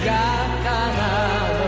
lugar canal.